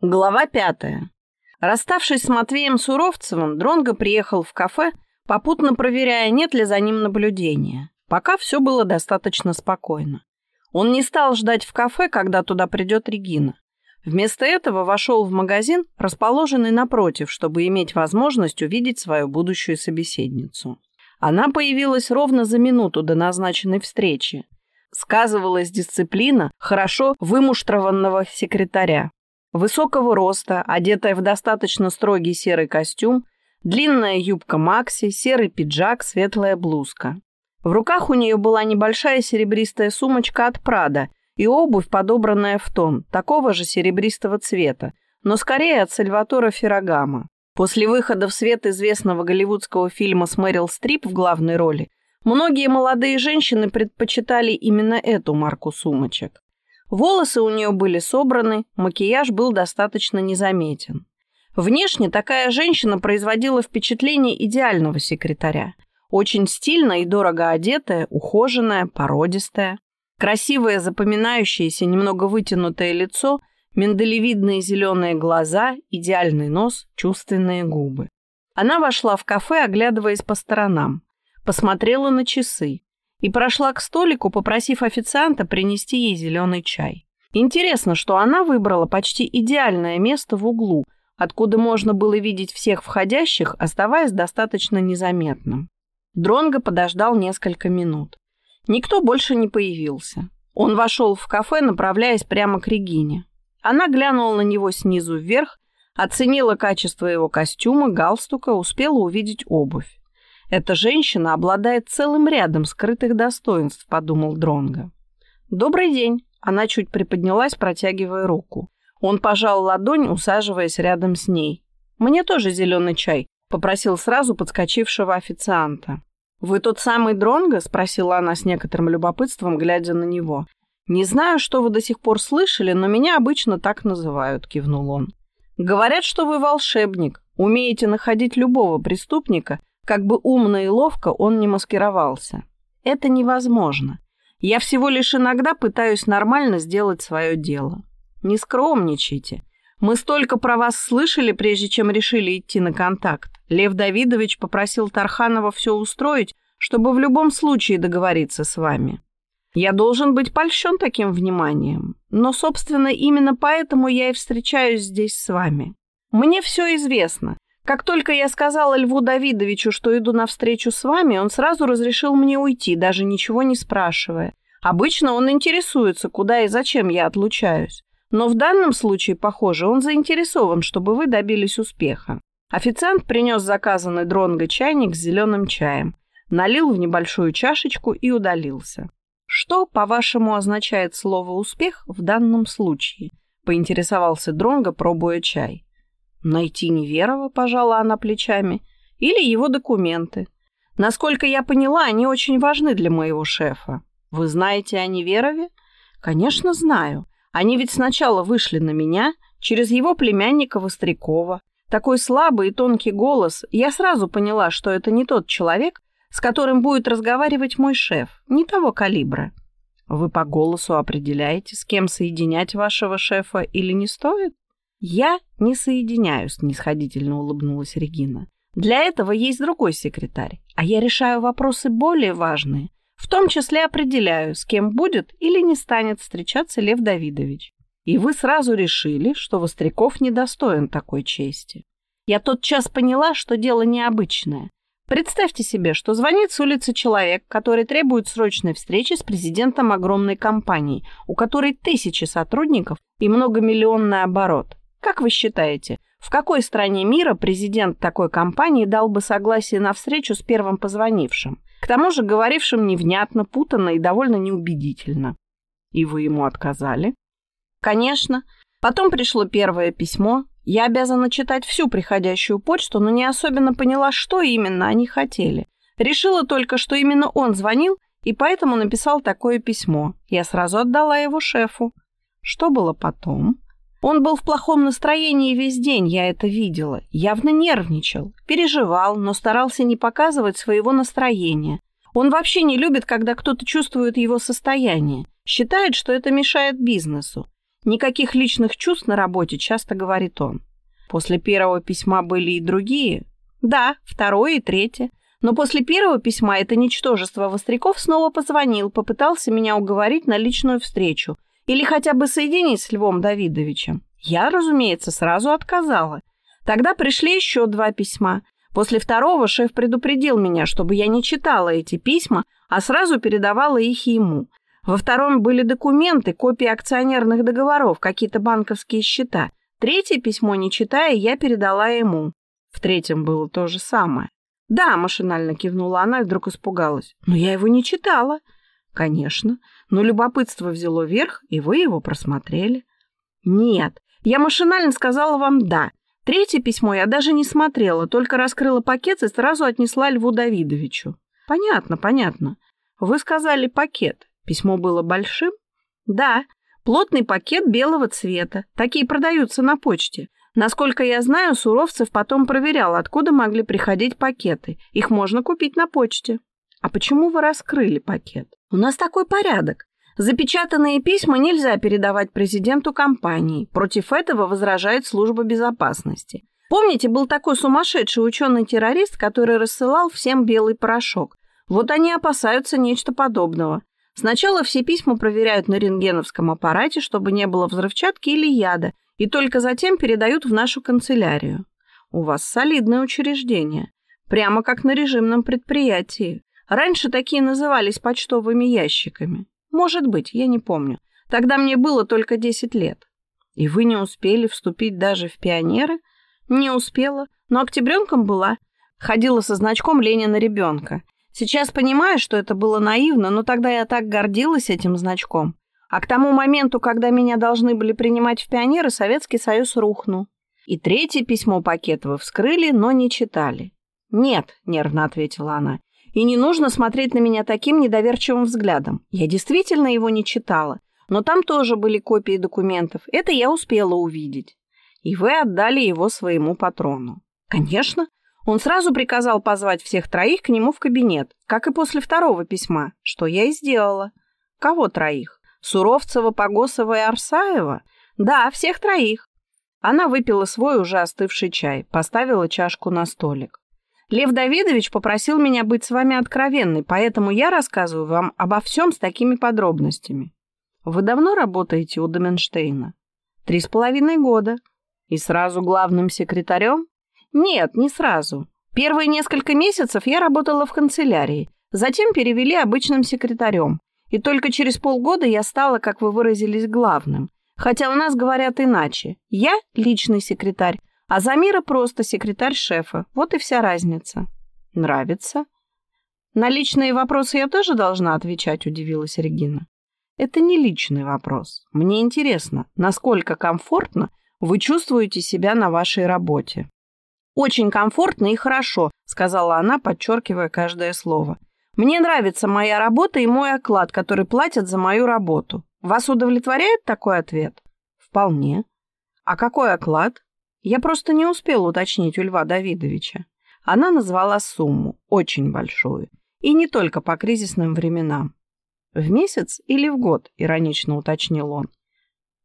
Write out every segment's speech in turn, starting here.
Глава пятая. Расставшись с Матвеем Суровцевым, Дронго приехал в кафе, попутно проверяя, нет ли за ним наблюдения. Пока все было достаточно спокойно. Он не стал ждать в кафе, когда туда придет Регина. Вместо этого вошел в магазин, расположенный напротив, чтобы иметь возможность увидеть свою будущую собеседницу. Она появилась ровно за минуту до назначенной встречи. Сказывалась дисциплина хорошо вымуштрованного секретаря. Высокого роста, одетая в достаточно строгий серый костюм, длинная юбка Макси, серый пиджак, светлая блузка. В руках у нее была небольшая серебристая сумочка от Прада и обувь, подобранная в тон, такого же серебристого цвета, но скорее от Сальватора Феррагама. После выхода в свет известного голливудского фильма с Мэрил Стрип в главной роли, многие молодые женщины предпочитали именно эту марку сумочек. Волосы у нее были собраны, макияж был достаточно незаметен. Внешне такая женщина производила впечатление идеального секретаря. Очень стильно и дорого одетая, ухоженная, породистая. Красивое, запоминающееся, немного вытянутое лицо, миндалевидные зеленые глаза, идеальный нос, чувственные губы. Она вошла в кафе, оглядываясь по сторонам. Посмотрела на часы и прошла к столику, попросив официанта принести ей зеленый чай. Интересно, что она выбрала почти идеальное место в углу, откуда можно было видеть всех входящих, оставаясь достаточно незаметным. Дронго подождал несколько минут. Никто больше не появился. Он вошел в кафе, направляясь прямо к Регине. Она глянула на него снизу вверх, оценила качество его костюма, галстука, успела увидеть обувь. Эта женщина обладает целым рядом скрытых достоинств, подумал Дронга. Добрый день. Она чуть приподнялась, протягивая руку. Он пожал ладонь, усаживаясь рядом с ней. Мне тоже зеленый чай, попросил сразу подскочившего официанта. Вы тот самый Дронга? спросила она с некоторым любопытством, глядя на него. Не знаю, что вы до сих пор слышали, но меня обычно так называют, кивнул он. Говорят, что вы волшебник, умеете находить любого преступника как бы умно и ловко он не маскировался. Это невозможно. Я всего лишь иногда пытаюсь нормально сделать свое дело. Не скромничайте. Мы столько про вас слышали, прежде чем решили идти на контакт. Лев Давидович попросил Тарханова все устроить, чтобы в любом случае договориться с вами. Я должен быть польщен таким вниманием. Но, собственно, именно поэтому я и встречаюсь здесь с вами. Мне все известно. Как только я сказала Льву Давидовичу, что иду навстречу с вами, он сразу разрешил мне уйти, даже ничего не спрашивая. Обычно он интересуется, куда и зачем я отлучаюсь. Но в данном случае, похоже, он заинтересован, чтобы вы добились успеха. Официант принес заказанный дронго чайник с зеленым чаем, налил в небольшую чашечку и удалился. Что, по-вашему, означает слово «успех» в данном случае? Поинтересовался Дронго, пробуя чай. Найти Неверова, пожала она плечами, или его документы. Насколько я поняла, они очень важны для моего шефа. Вы знаете о Неверове? Конечно, знаю. Они ведь сначала вышли на меня через его племянника Вострякова. Такой слабый и тонкий голос. Я сразу поняла, что это не тот человек, с которым будет разговаривать мой шеф, не того калибра. Вы по голосу определяете, с кем соединять вашего шефа или не стоит? «Я не соединяюсь», — снисходительно улыбнулась Регина. «Для этого есть другой секретарь, а я решаю вопросы более важные, в том числе определяю, с кем будет или не станет встречаться Лев Давидович. И вы сразу решили, что Востряков недостоин такой чести. Я тотчас поняла, что дело необычное. Представьте себе, что звонит с улицы человек, который требует срочной встречи с президентом огромной компании, у которой тысячи сотрудников и многомиллионный оборот. Как вы считаете, в какой стране мира президент такой компании дал бы согласие на встречу с первым позвонившим? К тому же говорившим невнятно, путанно и довольно неубедительно. И вы ему отказали? Конечно. Потом пришло первое письмо. Я обязана читать всю приходящую почту, но не особенно поняла, что именно они хотели. Решила только, что именно он звонил, и поэтому написал такое письмо. Я сразу отдала его шефу. Что было потом? Он был в плохом настроении весь день, я это видела. Явно нервничал, переживал, но старался не показывать своего настроения. Он вообще не любит, когда кто-то чувствует его состояние. Считает, что это мешает бизнесу. Никаких личных чувств на работе, часто говорит он. После первого письма были и другие. Да, второе и третье. Но после первого письма это ничтожество Востряков снова позвонил, попытался меня уговорить на личную встречу или хотя бы соединить с Львом Давидовичем. Я, разумеется, сразу отказала. Тогда пришли еще два письма. После второго шеф предупредил меня, чтобы я не читала эти письма, а сразу передавала их ему. Во втором были документы, копии акционерных договоров, какие-то банковские счета. Третье письмо, не читая, я передала ему. В третьем было то же самое. «Да», — машинально кивнула она и вдруг испугалась. «Но я его не читала». «Конечно. Но любопытство взяло верх, и вы его просмотрели». «Нет. Я машинально сказала вам «да». Третье письмо я даже не смотрела, только раскрыла пакет и сразу отнесла Льву Давидовичу». «Понятно, понятно. Вы сказали пакет. Письмо было большим?» «Да. Плотный пакет белого цвета. Такие продаются на почте. Насколько я знаю, Суровцев потом проверял, откуда могли приходить пакеты. Их можно купить на почте. А почему вы раскрыли пакет? У нас такой порядок. Запечатанные письма нельзя передавать президенту компании. Против этого возражает служба безопасности. Помните, был такой сумасшедший ученый-террорист, который рассылал всем белый порошок. Вот они опасаются нечто подобного. Сначала все письма проверяют на рентгеновском аппарате, чтобы не было взрывчатки или яда, и только затем передают в нашу канцелярию. У вас солидное учреждение, прямо как на режимном предприятии. Раньше такие назывались почтовыми ящиками. Может быть, я не помню. Тогда мне было только 10 лет. И вы не успели вступить даже в пионеры? Не успела, но октябренком была. Ходила со значком Ленина ребенка. Сейчас понимаю, что это было наивно, но тогда я так гордилась этим значком. А к тому моменту, когда меня должны были принимать в пионеры, Советский Союз рухнул. И третье письмо Пакетова вскрыли, но не читали. «Нет», — нервно ответила она, — «и не нужно смотреть на меня таким недоверчивым взглядом. Я действительно его не читала, но там тоже были копии документов. Это я успела увидеть. И вы отдали его своему патрону». «Конечно. Он сразу приказал позвать всех троих к нему в кабинет, как и после второго письма, что я и сделала». «Кого троих?» Суровцева, Погосова и Арсаева? Да, всех троих. Она выпила свой уже остывший чай, поставила чашку на столик. Лев Давидович попросил меня быть с вами откровенной, поэтому я рассказываю вам обо всем с такими подробностями. Вы давно работаете у Доменштейна? Три с половиной года. И сразу главным секретарем? Нет, не сразу. Первые несколько месяцев я работала в канцелярии, затем перевели обычным секретарем. И только через полгода я стала, как вы выразились, главным. Хотя у нас говорят иначе. Я личный секретарь, а Замира просто секретарь шефа. Вот и вся разница. Нравится? На личные вопросы я тоже должна отвечать, удивилась Регина. Это не личный вопрос. Мне интересно, насколько комфортно вы чувствуете себя на вашей работе. Очень комфортно и хорошо, сказала она, подчеркивая каждое слово. Мне нравится моя работа и мой оклад, который платят за мою работу. Вас удовлетворяет такой ответ? Вполне. А какой оклад? Я просто не успел уточнить у Льва Давидовича. Она назвала сумму, очень большую, и не только по кризисным временам. «В месяц или в год?» — иронично уточнил он.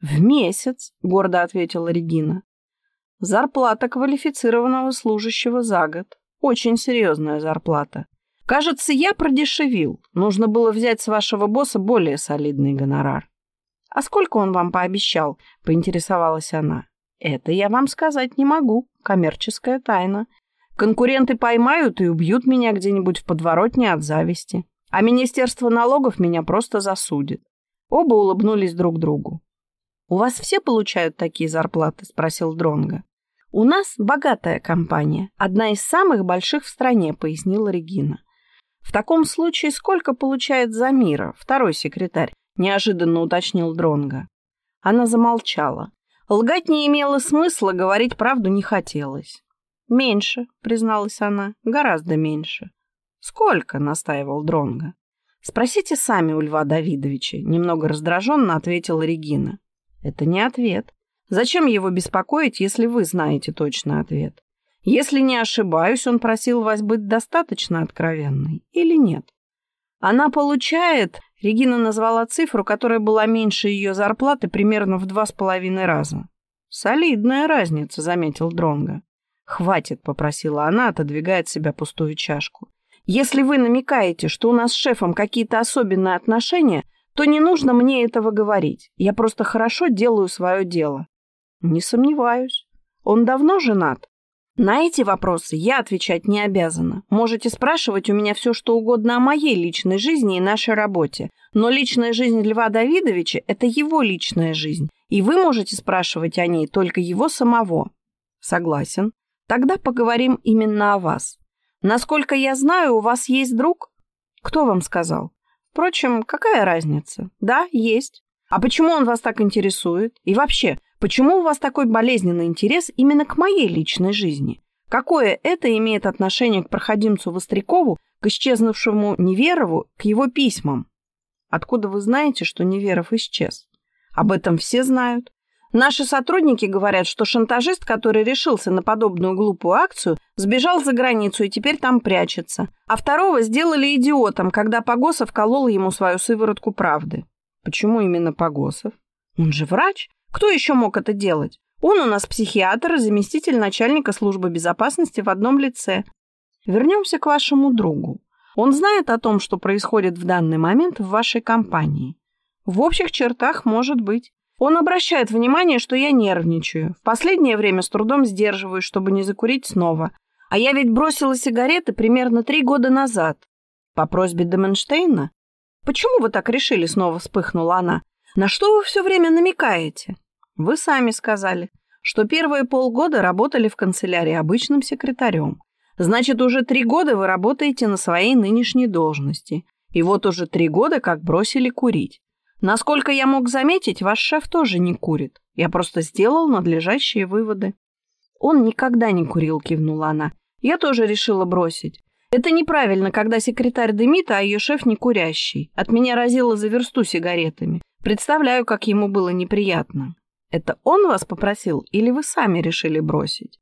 «В месяц», — гордо ответила Регина. «Зарплата квалифицированного служащего за год. Очень серьезная зарплата. Кажется, я продешевил. Нужно было взять с вашего босса более солидный гонорар. А сколько он вам пообещал? Поинтересовалась она. Это я вам сказать не могу. Коммерческая тайна. Конкуренты поймают и убьют меня где-нибудь в подворотне от зависти. А Министерство налогов меня просто засудит. Оба улыбнулись друг другу. «У вас все получают такие зарплаты?» – спросил Дронга. «У нас богатая компания, одна из самых больших в стране», – пояснила Регина. В таком случае сколько получает Замира, второй секретарь? Неожиданно уточнил Дронга. Она замолчала. Лгать не имело смысла, говорить правду не хотелось. «Меньше», — призналась она, — «гораздо меньше». «Сколько?» — настаивал Дронга. «Спросите сами у Льва Давидовича», — немного раздраженно ответила Регина. «Это не ответ. Зачем его беспокоить, если вы знаете точный ответ? Если не ошибаюсь, он просил вас быть достаточно откровенной или нет? Она получает, Регина назвала цифру, которая была меньше ее зарплаты примерно в два с половиной раза. «Солидная разница», — заметил Дронга. «Хватит», — попросила она, отодвигая от себя пустую чашку. «Если вы намекаете, что у нас с шефом какие-то особенные отношения, то не нужно мне этого говорить. Я просто хорошо делаю свое дело». «Не сомневаюсь. Он давно женат?» На эти вопросы я отвечать не обязана. Можете спрашивать у меня все, что угодно о моей личной жизни и нашей работе. Но личная жизнь Льва Давидовича – это его личная жизнь. И вы можете спрашивать о ней только его самого. Согласен. Тогда поговорим именно о вас. Насколько я знаю, у вас есть друг? Кто вам сказал? Впрочем, какая разница? Да, есть. А почему он вас так интересует? И вообще, Почему у вас такой болезненный интерес именно к моей личной жизни? Какое это имеет отношение к проходимцу Вострякову, к исчезнувшему Неверову, к его письмам? Откуда вы знаете, что Неверов исчез? Об этом все знают. Наши сотрудники говорят, что шантажист, который решился на подобную глупую акцию, сбежал за границу и теперь там прячется. А второго сделали идиотом, когда Погосов колол ему свою сыворотку правды. Почему именно Погосов? Он же врач. Кто еще мог это делать? Он у нас психиатр и заместитель начальника службы безопасности в одном лице. Вернемся к вашему другу. Он знает о том, что происходит в данный момент в вашей компании. В общих чертах может быть. Он обращает внимание, что я нервничаю. В последнее время с трудом сдерживаюсь, чтобы не закурить снова. А я ведь бросила сигареты примерно три года назад. По просьбе Деменштейна? Почему вы так решили, снова вспыхнула она. На что вы все время намекаете? Вы сами сказали, что первые полгода работали в канцелярии обычным секретарем. Значит, уже три года вы работаете на своей нынешней должности. И вот уже три года как бросили курить. Насколько я мог заметить, ваш шеф тоже не курит. Я просто сделал надлежащие выводы. Он никогда не курил, кивнула она. Я тоже решила бросить. Это неправильно, когда секретарь дымит, а ее шеф не курящий. От меня разило за версту сигаретами. Представляю, как ему было неприятно. Это он вас попросил или вы сами решили бросить?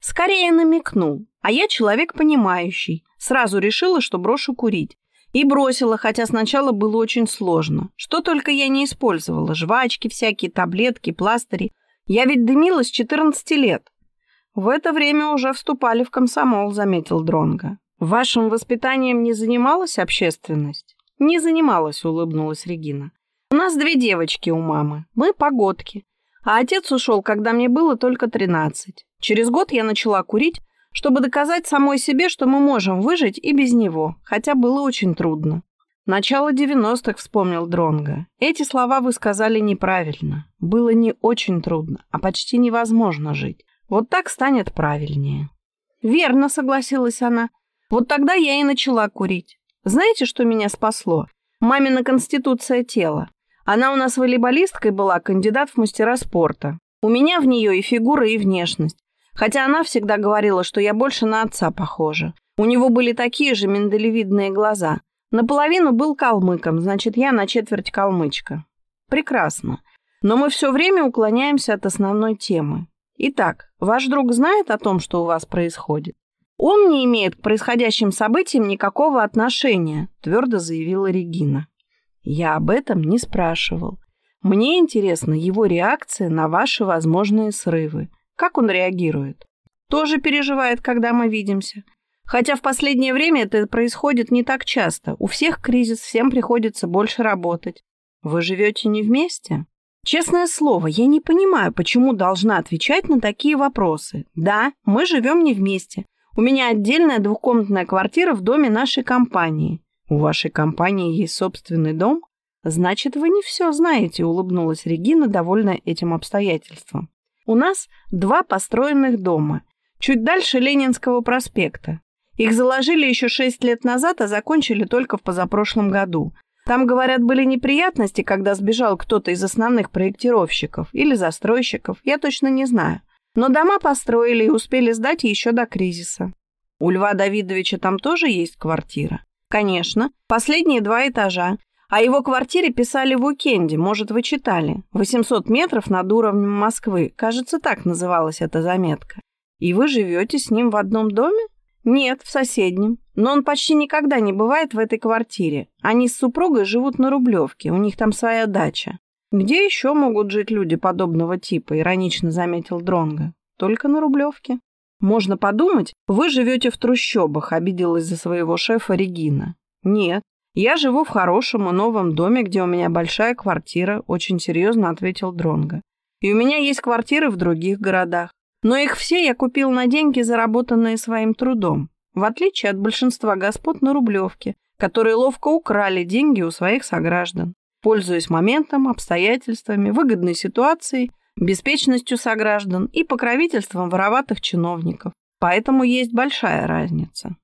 Скорее намекнул, а я человек понимающий. Сразу решила, что брошу курить. И бросила, хотя сначала было очень сложно. Что только я не использовала. Жвачки всякие, таблетки, пластыри. Я ведь дымила с 14 лет. В это время уже вступали в комсомол, заметил Дронга. Вашим воспитанием не занималась общественность? Не занималась, улыбнулась Регина. У нас две девочки у мамы. Мы погодки. А отец ушел, когда мне было только 13. Через год я начала курить, чтобы доказать самой себе, что мы можем выжить и без него, хотя было очень трудно. Начало 90-х, вспомнил Дронга. Эти слова вы сказали неправильно. Было не очень трудно, а почти невозможно жить. Вот так станет правильнее. Верно, согласилась она. Вот тогда я и начала курить. Знаете, что меня спасло? Мамина конституция тела. Она у нас волейболисткой была, кандидат в мастера спорта. У меня в нее и фигура, и внешность. Хотя она всегда говорила, что я больше на отца похожа. У него были такие же миндалевидные глаза. Наполовину был калмыком, значит, я на четверть калмычка. Прекрасно. Но мы все время уклоняемся от основной темы. Итак, ваш друг знает о том, что у вас происходит? Он не имеет к происходящим событиям никакого отношения, твердо заявила Регина. Я об этом не спрашивал. Мне интересна его реакция на ваши возможные срывы. Как он реагирует? Тоже переживает, когда мы видимся. Хотя в последнее время это происходит не так часто. У всех кризис, всем приходится больше работать. Вы живете не вместе? Честное слово, я не понимаю, почему должна отвечать на такие вопросы. Да, мы живем не вместе. У меня отдельная двухкомнатная квартира в доме нашей компании. «У вашей компании есть собственный дом?» «Значит, вы не все знаете», — улыбнулась Регина, довольная этим обстоятельством. «У нас два построенных дома, чуть дальше Ленинского проспекта. Их заложили еще шесть лет назад, а закончили только в позапрошлом году. Там, говорят, были неприятности, когда сбежал кто-то из основных проектировщиков или застройщиков, я точно не знаю. Но дома построили и успели сдать еще до кризиса. У Льва Давидовича там тоже есть квартира. Конечно, последние два этажа. О его квартире писали в уикенде, может, вы читали. 800 метров над уровнем Москвы. Кажется, так называлась эта заметка. И вы живете с ним в одном доме? Нет, в соседнем. Но он почти никогда не бывает в этой квартире. Они с супругой живут на Рублевке, у них там своя дача. Где еще могут жить люди подобного типа, иронично заметил Дронга. Только на Рублевке. Можно подумать, вы живете в трущобах, обиделась за своего шефа Регина. Нет, я живу в хорошем и новом доме, где у меня большая квартира, очень серьезно ответил Дронга. И у меня есть квартиры в других городах. Но их все я купил на деньги, заработанные своим трудом, в отличие от большинства господ на Рублевке, которые ловко украли деньги у своих сограждан, пользуясь моментом, обстоятельствами, выгодной ситуацией, беспечностью сограждан и покровительством вороватых чиновников. Поэтому есть большая разница.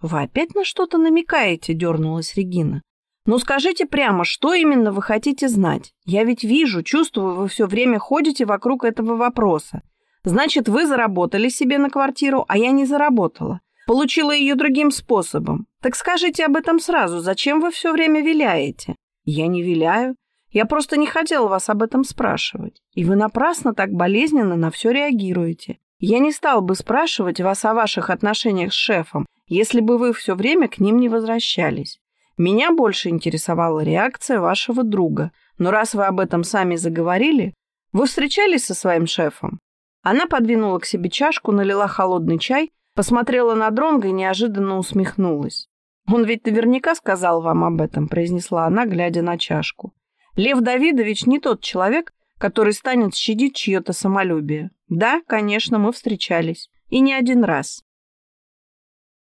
«Вы опять на что-то намекаете?» – дернулась Регина. «Ну скажите прямо, что именно вы хотите знать? Я ведь вижу, чувствую, вы все время ходите вокруг этого вопроса. Значит, вы заработали себе на квартиру, а я не заработала. Получила ее другим способом. Так скажите об этом сразу. Зачем вы все время виляете? Я не виляю. Я просто не хотела вас об этом спрашивать. И вы напрасно так болезненно на все реагируете. Я не стал бы спрашивать вас о ваших отношениях с шефом, если бы вы все время к ним не возвращались. Меня больше интересовала реакция вашего друга. Но раз вы об этом сами заговорили, вы встречались со своим шефом? Она подвинула к себе чашку, налила холодный чай, посмотрела на Дронга и неожиданно усмехнулась. «Он ведь наверняка сказал вам об этом», — произнесла она, глядя на чашку. «Лев Давидович не тот человек, который станет щадить чье-то самолюбие. Да, конечно, мы встречались. И не один раз.